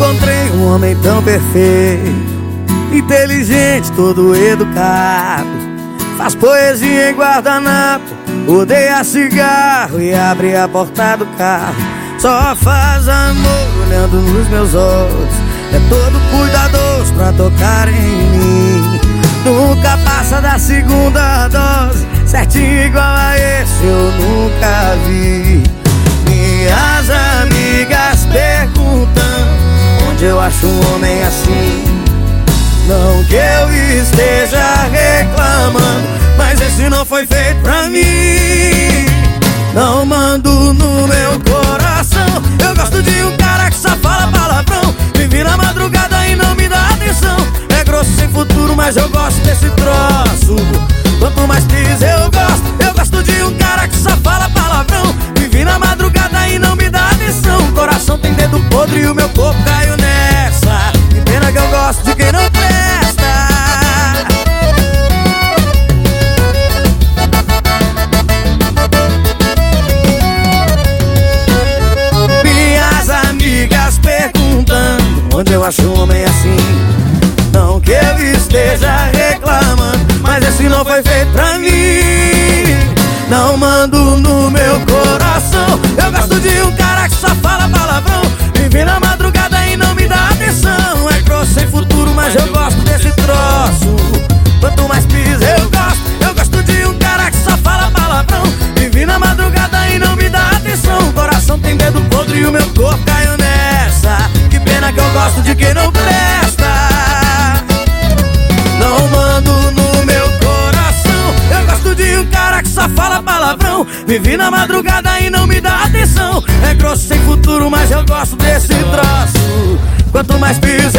encontrei um homem tão perfeito, inteligente, todo educado. Faz poesia em guardanapo, odeia cigarro e abre a porta do carro. Só faz amor olhando nos meus olhos. É todo cuidadoso pra tocar em mim. Nunca passa da segunda dose, certinho igual a esse eu nunca vi. Acho um homem assim. Não que eu esteja reclamando, mas esse não foi feito pra mim. Não mando no meu coração. Eu gosto de um cara que só fala palavrão. Vive na madrugada e não me dá atenção. É grosso sem futuro, mas eu gosto desse troço. Quanto mais pisa eu gosto. Eu gosto de um cara que só fala palavrão. Vive na madrugada e não me dá atenção. O coração tem dedo podre e o meu corpo eu acho homem assim. Não que eu esteja reclamando, mas esse não foi feito pra mim. Fala palavrão. Vive na madrugada e não me dá atenção. É grosso sem futuro, mas eu gosto desse troço. Quanto mais piso